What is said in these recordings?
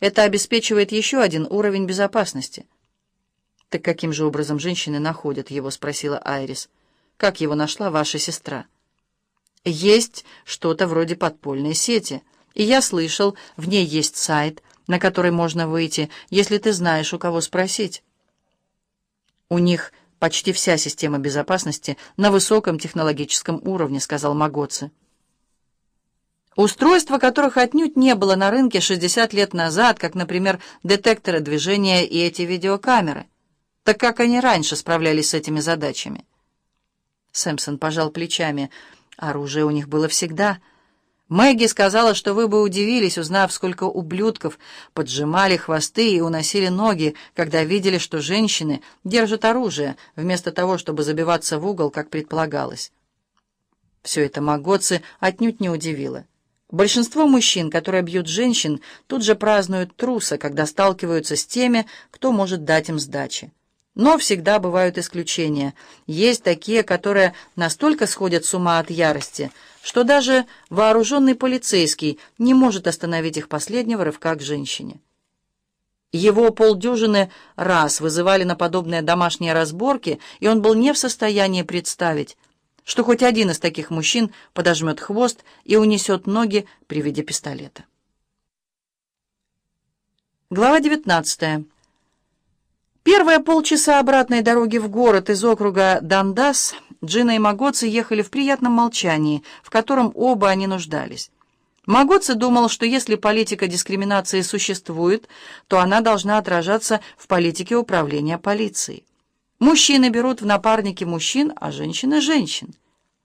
Это обеспечивает еще один уровень безопасности. «Так каким же образом женщины находят его?» — спросила Айрис. «Как его нашла ваша сестра?» «Есть что-то вроде подпольной сети, и я слышал, в ней есть сайт, на который можно выйти, если ты знаешь, у кого спросить». «У них почти вся система безопасности на высоком технологическом уровне», — сказал Магоци. Устройства, которых отнюдь не было на рынке 60 лет назад, как, например, детекторы движения и эти видеокамеры. Так как они раньше справлялись с этими задачами? Сэмпсон пожал плечами. Оружие у них было всегда. Мэгги сказала, что вы бы удивились, узнав, сколько ублюдков поджимали хвосты и уносили ноги, когда видели, что женщины держат оружие, вместо того, чтобы забиваться в угол, как предполагалось. Все это Магоцы отнюдь не удивило. Большинство мужчин, которые бьют женщин, тут же празднуют труса, когда сталкиваются с теми, кто может дать им сдачи. Но всегда бывают исключения. Есть такие, которые настолько сходят с ума от ярости, что даже вооруженный полицейский не может остановить их последнего рывка к женщине. Его полдюжины раз вызывали на подобные домашние разборки, и он был не в состоянии представить, что хоть один из таких мужчин подожмет хвост и унесет ноги при виде пистолета. Глава 19. Первые полчаса обратной дороги в город из округа Дандас Джина и Магоци ехали в приятном молчании, в котором оба они нуждались. Магоци думал, что если политика дискриминации существует, то она должна отражаться в политике управления полицией. Мужчины берут в напарники мужчин, а женщины — женщин.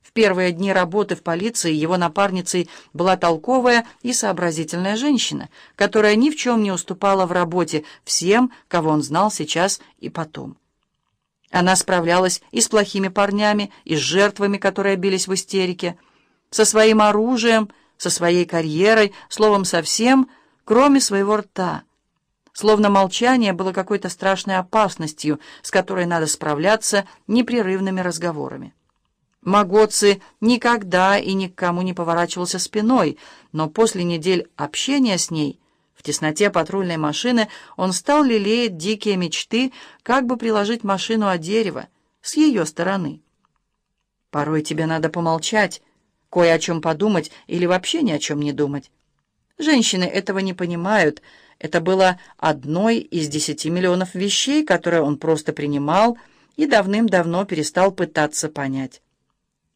В первые дни работы в полиции его напарницей была толковая и сообразительная женщина, которая ни в чем не уступала в работе всем, кого он знал сейчас и потом. Она справлялась и с плохими парнями, и с жертвами, которые бились в истерике, со своим оружием, со своей карьерой, словом, со всем, кроме своего рта — словно молчание было какой-то страшной опасностью, с которой надо справляться непрерывными разговорами. Магоци никогда и никому не поворачивался спиной, но после недель общения с ней в тесноте патрульной машины он стал лелеять дикие мечты, как бы приложить машину о дерево с ее стороны. Порой тебе надо помолчать, кое о чем подумать или вообще ни о чем не думать. Женщины этого не понимают, это было одной из десяти миллионов вещей, которые он просто принимал и давным-давно перестал пытаться понять.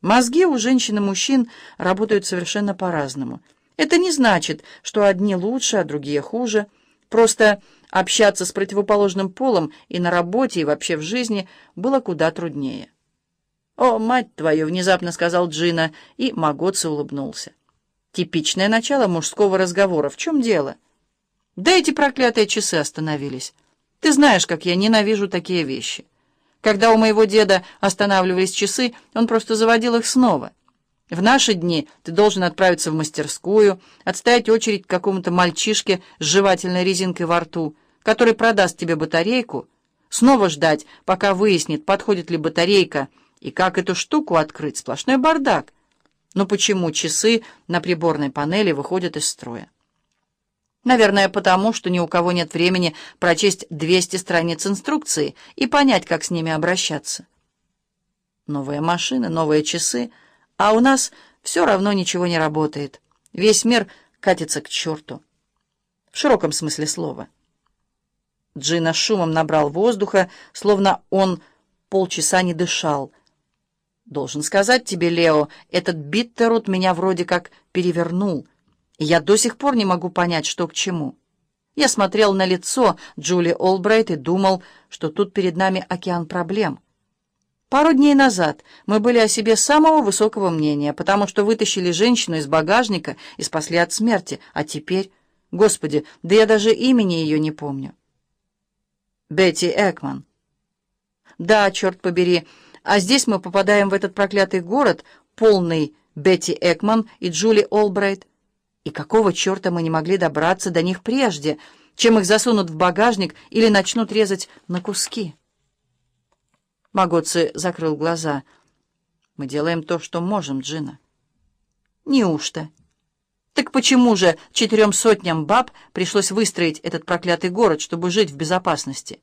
Мозги у женщин и мужчин работают совершенно по-разному. Это не значит, что одни лучше, а другие хуже. Просто общаться с противоположным полом и на работе, и вообще в жизни было куда труднее. «О, мать твою!» — внезапно сказал Джина, и Магоци улыбнулся. «Типичное начало мужского разговора. В чем дело?» Да эти проклятые часы остановились. Ты знаешь, как я ненавижу такие вещи. Когда у моего деда останавливались часы, он просто заводил их снова. В наши дни ты должен отправиться в мастерскую, отстоять очередь к какому-то мальчишке с жевательной резинкой во рту, который продаст тебе батарейку, снова ждать, пока выяснит, подходит ли батарейка, и как эту штуку открыть, сплошной бардак. Но почему часы на приборной панели выходят из строя? Наверное, потому, что ни у кого нет времени прочесть 200 страниц инструкции и понять, как с ними обращаться. Новые машины, новые часы, а у нас все равно ничего не работает. Весь мир катится к черту. В широком смысле слова. Джина шумом набрал воздуха, словно он полчаса не дышал. «Должен сказать тебе, Лео, этот Биттерут меня вроде как перевернул». Я до сих пор не могу понять, что к чему. Я смотрел на лицо Джули Олбрайт и думал, что тут перед нами океан проблем. Пару дней назад мы были о себе самого высокого мнения, потому что вытащили женщину из багажника и спасли от смерти, а теперь... Господи, да я даже имени ее не помню. Бетти Экман. Да, черт побери, а здесь мы попадаем в этот проклятый город, полный Бетти Экман и Джули Олбрайт. И какого черта мы не могли добраться до них прежде, чем их засунут в багажник или начнут резать на куски? Магоци закрыл глаза. «Мы делаем то, что можем, Джина». «Неужто?» Так почему же четырем сотням баб пришлось выстроить этот проклятый город, чтобы жить в безопасности?